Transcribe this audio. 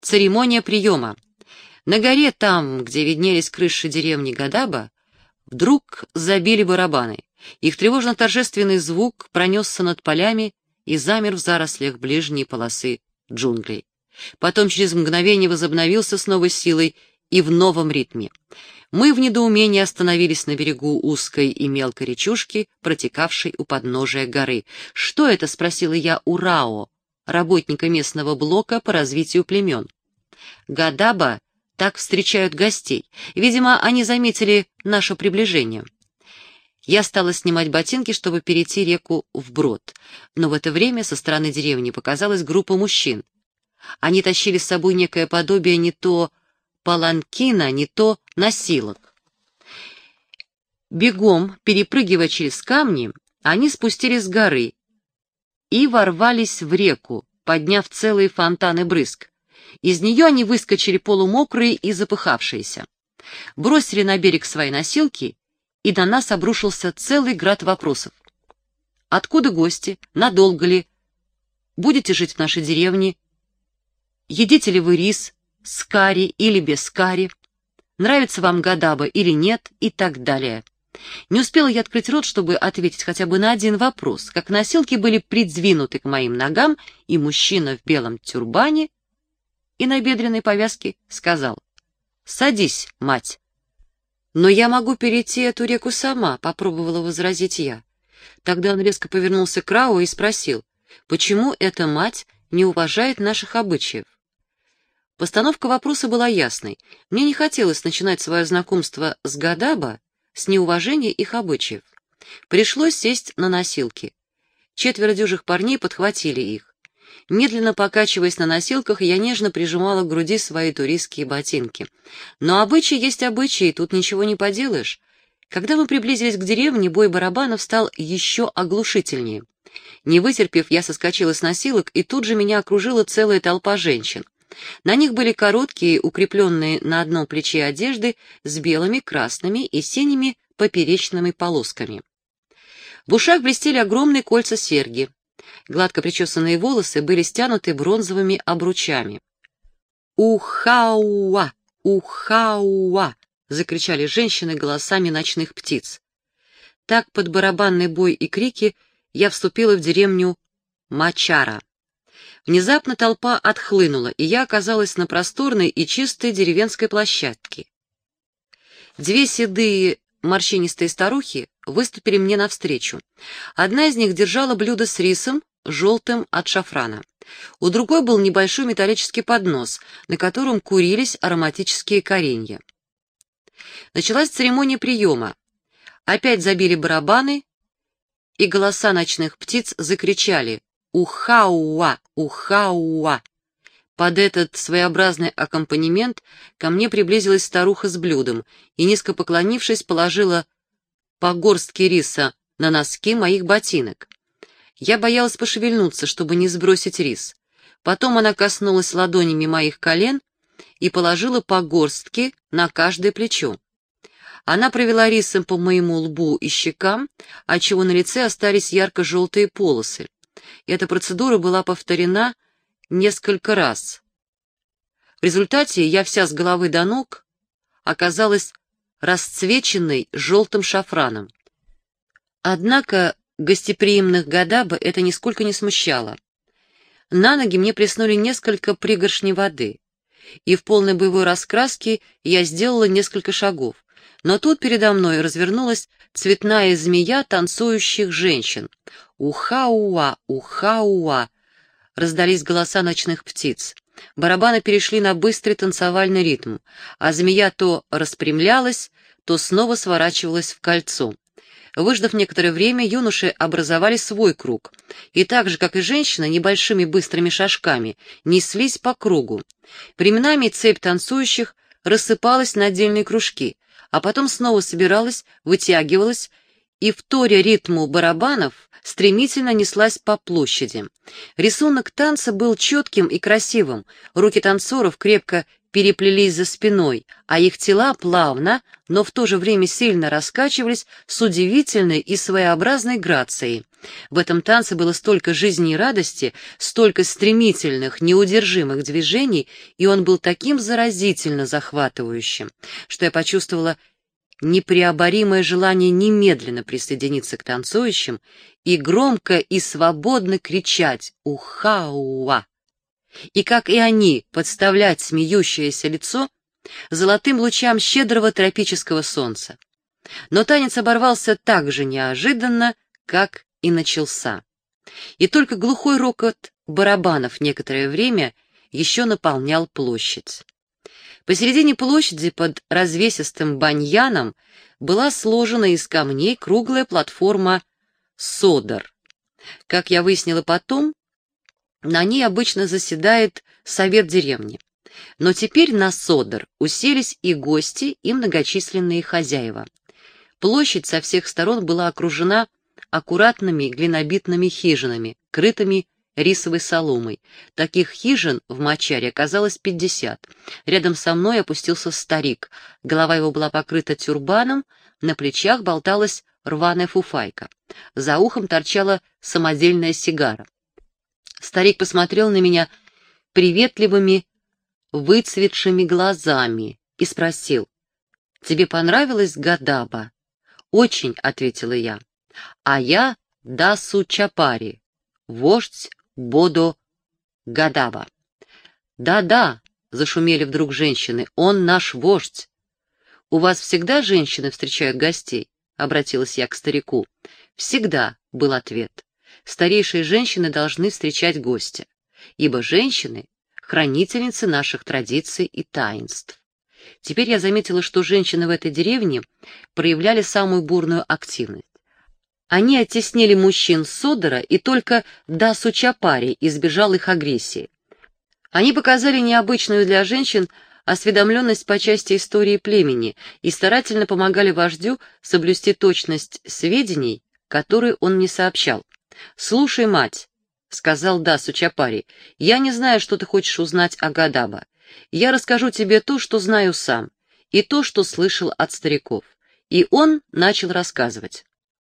Церемония приема. На горе, там, где виднелись крыши деревни Гадаба, вдруг забили барабаны. Их тревожно-торжественный звук пронесся над полями и замер в зарослях ближней полосы джунглей. Потом через мгновение возобновился с новой силой и в новом ритме. Мы в недоумении остановились на берегу узкой и мелкой речушки, протекавшей у подножия горы. «Что это?» — спросила я у Рао, работника местного блока по развитию племен. Гадаба так встречают гостей. Видимо, они заметили наше приближение. Я стала снимать ботинки, чтобы перейти реку вброд, но в это время со стороны деревни показалась группа мужчин. Они тащили с собой некое подобие не то паланкина, не то носилок. Бегом, перепрыгивая через камни, они спустились с горы и ворвались в реку, подняв целые фонтаны брызг. Из нее они выскочили полумокрые и запыхавшиеся. Бросили на берег свои носилки, и на нас обрушился целый град вопросов. Откуда гости? Надолго ли? Будете жить в нашей деревне? Едите ли вы рис с карри или без карри? Нравится вам гадаба или нет? И так далее. Не успела я открыть рот, чтобы ответить хотя бы на один вопрос, как носилки были придвинуты к моим ногам, и мужчина в белом тюрбане и на бедренной повязке сказал «Садись, мать». «Но я могу перейти эту реку сама», — попробовала возразить я. Тогда он резко повернулся к Рау и спросил, почему эта мать не уважает наших обычаев. Постановка вопроса была ясной. Мне не хотелось начинать свое знакомство с Гадаба с неуважения их обычаев. Пришлось сесть на носилки. Четверо дюжих парней подхватили их. Медленно покачиваясь на носилках, я нежно прижимала к груди свои туристские ботинки. Но обычаи есть обычаи, тут ничего не поделаешь. Когда мы приблизились к деревне, бой барабанов стал еще оглушительнее. Не вытерпев, я соскочила с носилок, и тут же меня окружила целая толпа женщин. На них были короткие, укрепленные на одном плече одежды с белыми, красными и синими поперечными полосками. В ушах блестели огромные кольца серьги. Гладко причесанные волосы были стянуты бронзовыми обручами. «Ухауа! Ухауа!» — закричали женщины голосами ночных птиц. Так под барабанный бой и крики я вступила в деревню Мачара. Внезапно толпа отхлынула, и я оказалась на просторной и чистой деревенской площадке. Две седые морщинистые старухи выступили мне навстречу. Одна из них держала блюдо с рисом, желтым от шафрана. У другой был небольшой металлический поднос, на котором курились ароматические коренья. Началась церемония приема. Опять забили барабаны, и голоса ночных птиц закричали «Ухауа! Ухауа!». Под этот своеобразный аккомпанемент ко мне приблизилась старуха с блюдом и, низко поклонившись, положила по горстке риса на носки моих ботинок. Я боялась пошевельнуться, чтобы не сбросить рис. Потом она коснулась ладонями моих колен и положила по горстке на каждое плечо. Она провела рисом по моему лбу и щекам, отчего на лице остались ярко-желтые полосы. И эта процедура была повторена несколько раз. В результате я вся с головы до ног оказалась расцвеченной желтым шафраном. Однако Гостеприимных Гадаба это нисколько не смущало. На ноги мне приснули несколько пригоршней воды, и в полной боевой раскраске я сделала несколько шагов. Но тут передо мной развернулась цветная змея танцующих женщин. «Ухауа! Ухауа!» раздались голоса ночных птиц. Барабаны перешли на быстрый танцевальный ритм, а змея то распрямлялась, то снова сворачивалась в кольцо. Выждав некоторое время, юноши образовали свой круг, и так же, как и женщины, небольшими быстрыми шажками неслись по кругу. Временами цепь танцующих рассыпалась на отдельные кружки, а потом снова собиралась, вытягивалась и, вторя ритму барабанов, стремительно неслась по площади. Рисунок танца был четким и красивым, руки танцоров крепко переплелись за спиной, а их тела плавно, но в то же время сильно раскачивались с удивительной и своеобразной грацией. В этом танце было столько жизни и радости, столько стремительных, неудержимых движений, и он был таким заразительно захватывающим, что я почувствовала непреоборимое желание немедленно присоединиться к танцующим и громко и свободно кричать «Ухауа!» И, как и они, подставлять смеющееся лицо золотым лучам щедрого тропического солнца. Но танец оборвался так же неожиданно, как и начался. И только глухой рокот барабанов некоторое время еще наполнял площадь. Посередине площади под развесистым баньяном была сложена из камней круглая платформа «Содор». Как я выяснила потом, на ней обычно заседает совет деревни. Но теперь на Содор уселись и гости, и многочисленные хозяева. Площадь со всех сторон была окружена аккуратными глинобитными хижинами, крытыми рисовой соломой. Таких хижин в Мачаре оказалось пятьдесят. Рядом со мной опустился старик. Голова его была покрыта тюрбаном, на плечах болталась рваная фуфайка. За ухом торчала самодельная сигара. Старик посмотрел на меня приветливыми, выцветшими глазами и спросил, «Тебе понравилась Гадаба?» «Очень», — ответила я. «А я Дасу Чапари, вождь Бодо Гадаба». «Да-да», — зашумели вдруг женщины, — «он наш вождь». «У вас всегда женщины встречают гостей?» — обратилась я к старику. «Всегда», — был ответ. «Старейшие женщины должны встречать гостя, ибо женщины — хранительницы наших традиций и таинств». Теперь я заметила, что женщины в этой деревне проявляли самую бурную активность. Они оттеснили мужчин Содора, и только Дасу Чапари избежал их агрессии. Они показали необычную для женщин осведомленность по части истории племени и старательно помогали вождю соблюсти точность сведений, которые он не сообщал. «Слушай, мать», — сказал Дасу Чапари, — «я не знаю, что ты хочешь узнать о Гадаба. Я расскажу тебе то, что знаю сам, и то, что слышал от стариков». И он начал рассказывать.